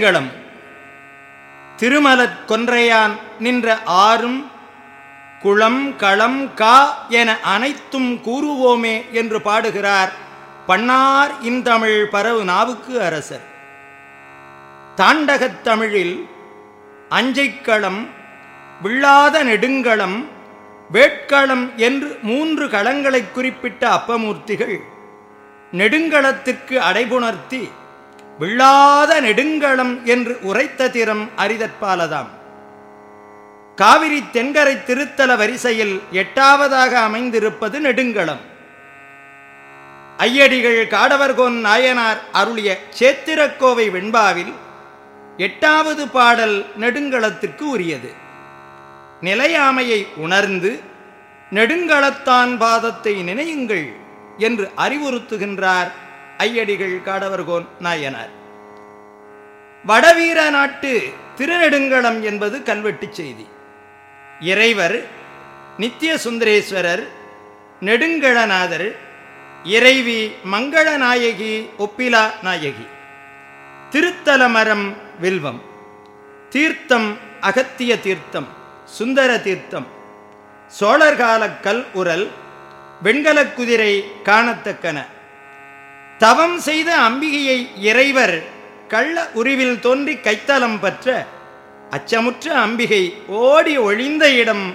திருநெடுங்களம் திருமலத் கொன்றையான் நின்ற ஆறும் குளம் களம் கா என அனைத்தும் கூறுவோமே என்று பாடுகிறார் பண்ணார் இந்தமிழ் பரவு நாவுக்கு அரசர். தாண்டகத் தமிழில் அஞ்சைக்களம் விழாத நெடுங்களம் வேட்களம் என்று மூன்று களங்களை குறிப்பிட்ட அப்பமூர்த்திகள் நெடுங்களத்திற்கு அடைபுணர்த்தி விழாத நெடுங்களம் என்று உரைத்த திறம் அரிதற்பாலதாம். காவிரி தென்கரை திருத்தல வரிசையில் எட்டாவதாக அமைந்திருப்பது நெடுங்களம். ஐயடிகள் காடவர்கோன் நாயனார் அருளிய சேத்திரக்கோவை வெண்பாவில் எட்டாவது பாடல் நெடுங்களத்திற்கு உரியது. நிலையாமையை உணர்ந்து நெடுங்களத்தான் பாதத்தை நினையுங்கள் என்று அறிவுறுத்துகின்றார் ஐயடிகள் காடவர்கோன் நாயனார். வடவீர நாட்டு திருநெடுங்களம் என்பது கல்வெட்டுச் செய்தி. இறைவர் நித்திய சுந்தரேஸ்வரர் நெடுங்களநாதர் இறைவி மங்களநாயகி ஒப்பிலா நாயகி. திருத்தலமரம் வில்வம் தீர்த்தம் அகத்திய தீர்த்தம் சுந்தர தீர்த்தம் சோழர்கால கல் உரல் வெண்கலக் குதிரை காணத்தக்கன. தவம் செய்த அம்பிகையை இறைவர் கள்ள உருவில் தோன்றி கைத்தலம் பற்ற அச்சமுற்ற அம்பிகை ஓடி ஒழிந்த இடம்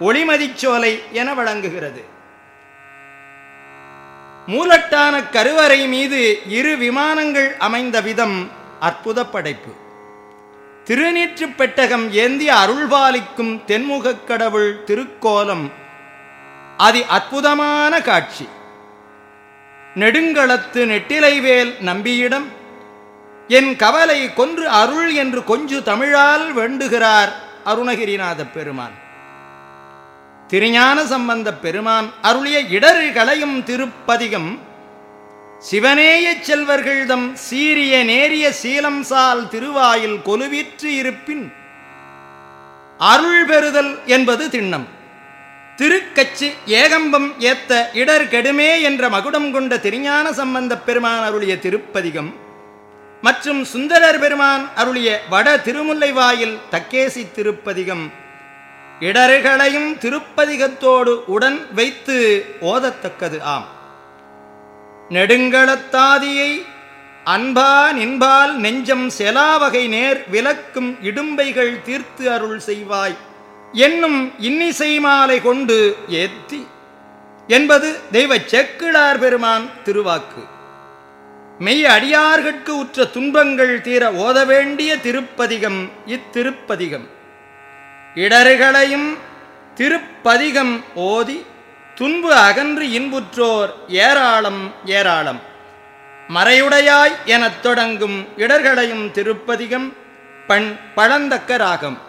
ஒளிமதிச்சோலை என வழங்குகிறது. மூலட்டான கருவறை மீது இரு விமானங்கள் அமைந்த விதம் அற்புத படைப்பு. திருநீற்று பெட்டகம் ஏந்திய அருள்பாலிக்கும் தென்முகக் கடவுள் திருக்கோலம். அதி அற்புதமான காட்சி. நெடுங்களத்து நெட்டிலைவேல் நம்பியிடம் என் கவலை கொன்று அருள் என்று கொஞ்சு தமிழால் வேண்டுகிறார் அருணகிரிநாத பெருமான். திருஞான சம்பந்த பெருமான் அருளிய இடர் களையும் திருப்பதிகம் சிவனேய செல்வர்கள்தம் சீரிய நேரிய சீலம் சால் திருவாயில் கொலுவிற்று இருப்பின் அருள் பெறுதல் என்பது திண்ணம். திருக்கச்சி ஏகம்பம் ஏத்த இடர் கெடுமே என்ற மகுடம் கொண்ட திருஞான சம்பந்த பெருமான் அருளிய திருப்பதிகம் மற்றும் சுந்தரர் பெருமான் அருளிய வட திருமுல்லை வாயில் தக்கேசி திருப்பதிகம். இடர்களையும் திருப்பதிகத்தோடு உடன் வைத்து ஓதத்தக்கது ஆம். நெடுங்களத்தாதியை அன்பா நின்பால் நெஞ்சம் செலாவகை நேர் விலக்கும் இடும்பைகள் தீர்த்து அருள் செய்வாய். என்னும் இன்னிசை மாலை கொண்டு ஏத்தி என்பது தெய்வ செக்கிழார் பெருமான் திருவாக்கு. மெய் அடியார்கட்கு உற்ற துன்பங்கள் தீர ஓத வேண்டிய திருப்பதிகம் இத்திருப்பதிகம். இடர்களையும் திருப்பதிகம் ஓதி துன்பு அகன்று இன்புற்றோர் ஏராளம் ஏராளம். மறையுடையாய் எனத் தொடங்கும் இடர்களையும் திருப்பதிகம் பண் பழந்தக்க ராகம்.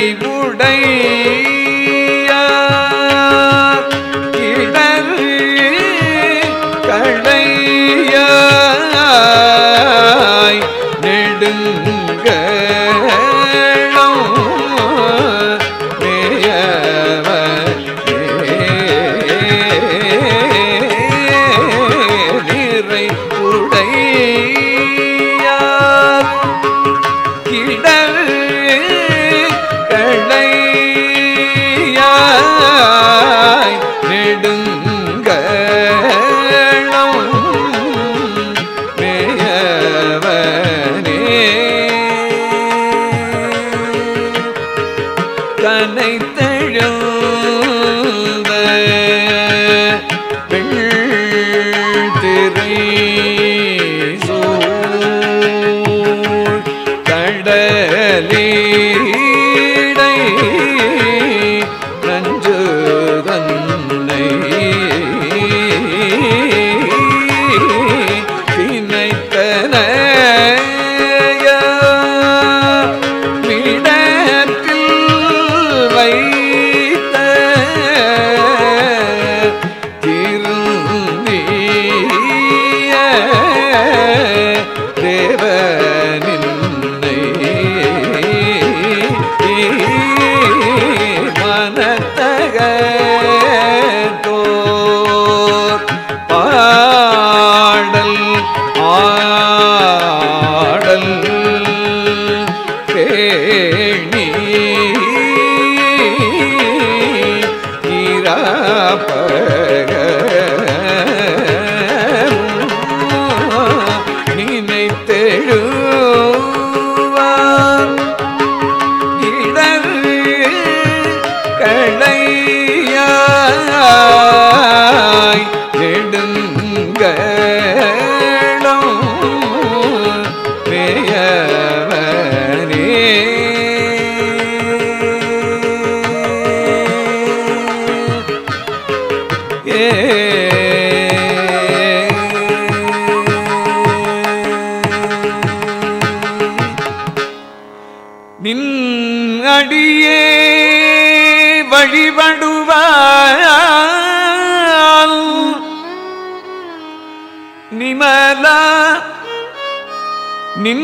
அறிவுடை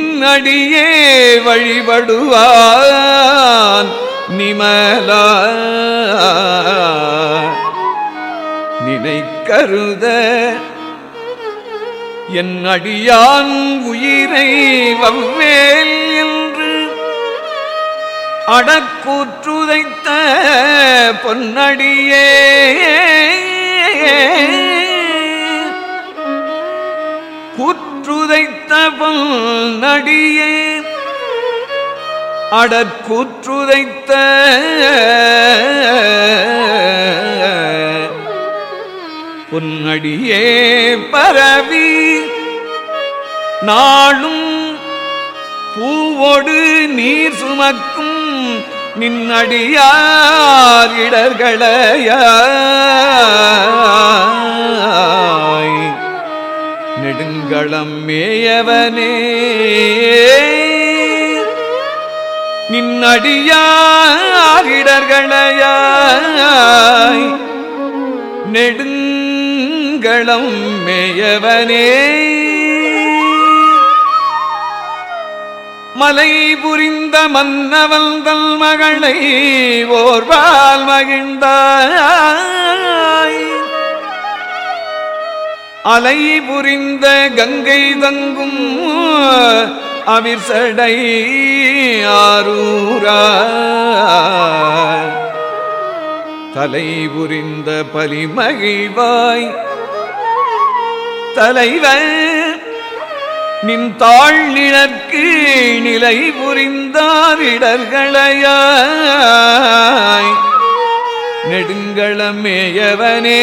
நின்னடியே வழிபடுவான் நிமலா. நினைக்கருத என் அடியான் உயிரை வவ்வேல் என்று அடக்கூற்றுதைத்த பொன்னடியே. கூற்றுதைத்த நடியே. அடற்கூற்றுதைத்த பொன்னடியே பரவி. நாளும் பூவோடு நீர் சுமக்கும் நின்னடியார் இடர்களையாய். நெடுங்களம் மேயவனே. நின்னடியாரிடர்களையாய் நெடுங்களம் மேயவனே. மலை புரிந்த மன்னவன் தன் மகளை ஓர்வால் மகிழ்ந்தாய். அலை புரிந்த கங்கை தங்கும் அவிர்சடை ஆரூரா. தலை புரிந்த பலிமகிழ்வாய் தலைவன் நின் தாழ் நிழற்கு நிலை புரிந்தாரிடர்களையாய் நெடுங்களமேயவனே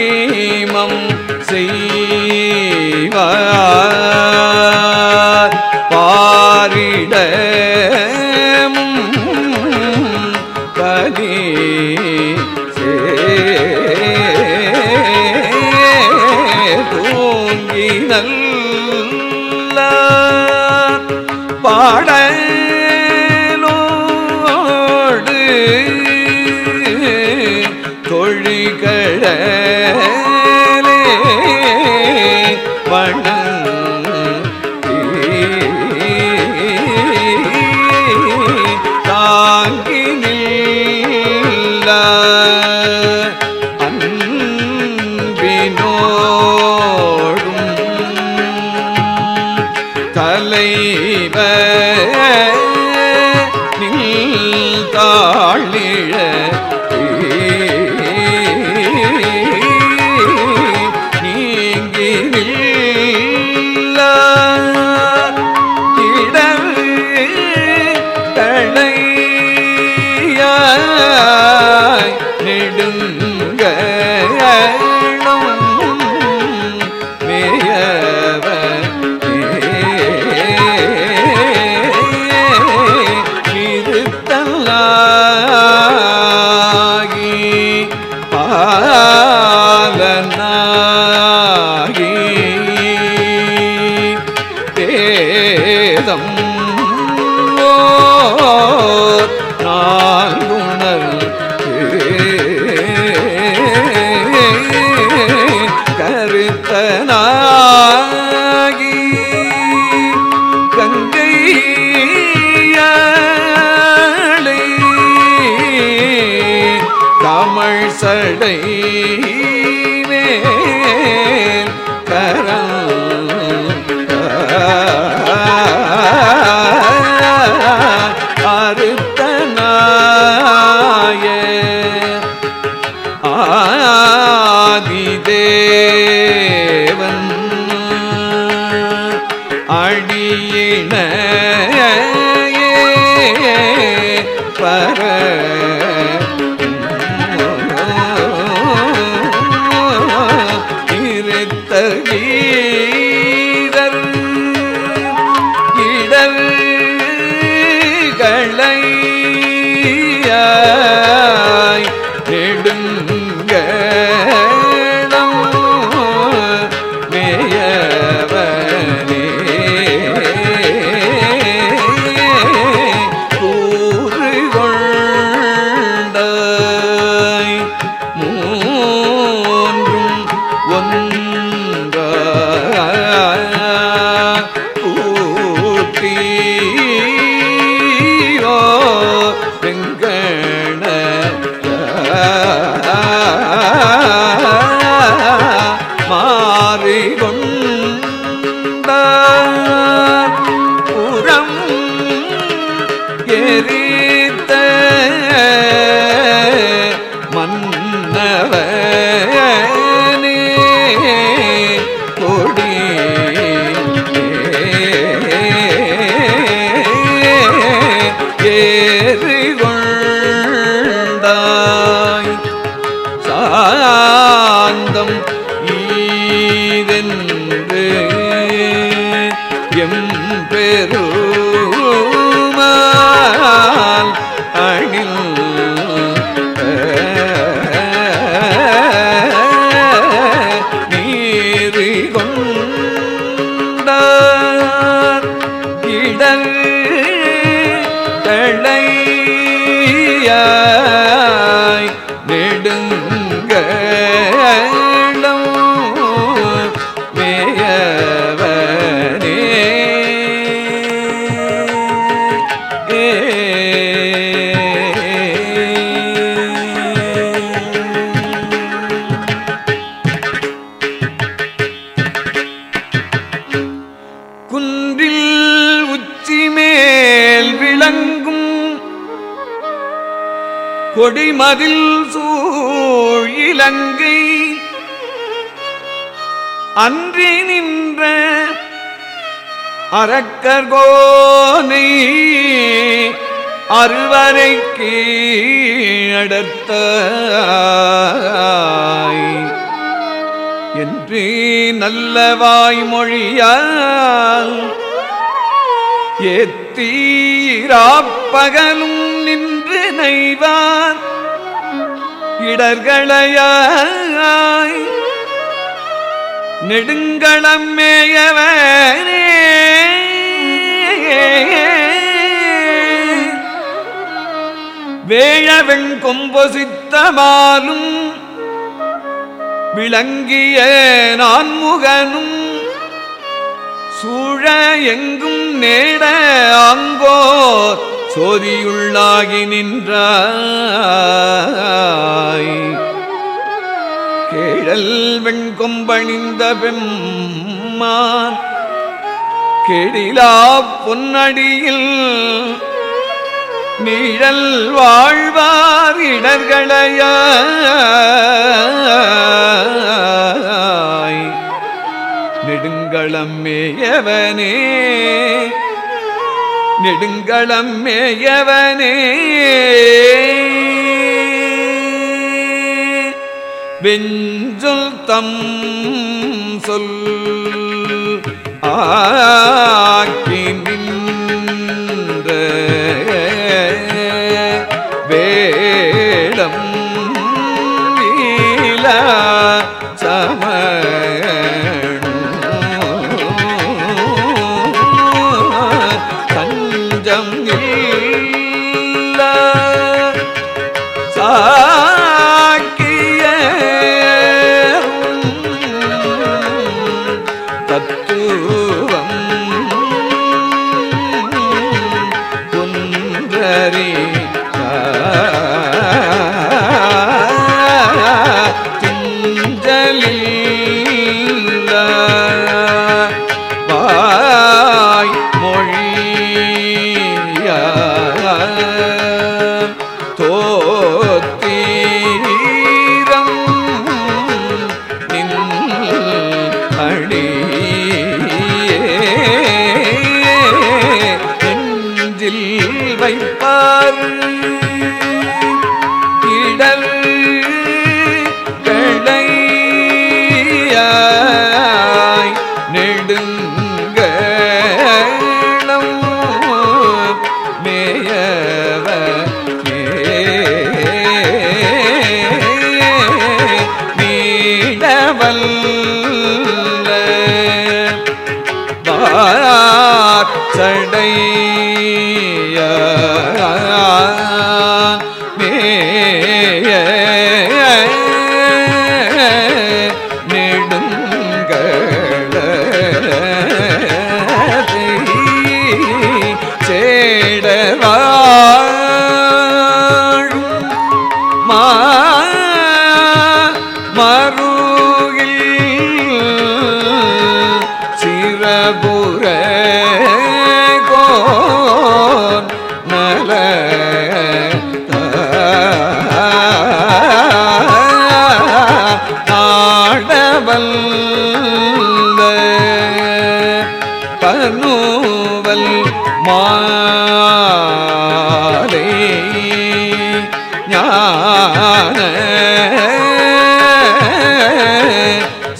சேமம் செய்வார் மதில் சூழ் இலங்கை. அன்றி நின்ற அறக்கர்கோனை அறுவரைக்கு அடுத்த என்று நல்ல வாய்மொழியால் ஏத்தீராப்பகலும் நின்று நெய்வார். இடர்களையாய் நெடுங்களம் மேயவரே. வேழவெண் கொம்பொசித்தமாலும் விளங்கிய நான்முகனும் சூழ எங்கும் நேட அங்கோ சோதியுள்ளாகி நின்றாய். கேழல் வெண்கொம்பணிந்த பெம்மான் கெடிலா பொன்னடியில் நீழல் வாழ்வார் இடர்களையாய். நெடுங்களம் மேயவனே நெடுங்களம் மேயவனே. வெஞ்சொல் தம் சொல் ஆக்கி நின்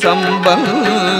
ಸಂಬಂಧ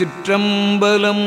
திருச்சிற்றம்பலம்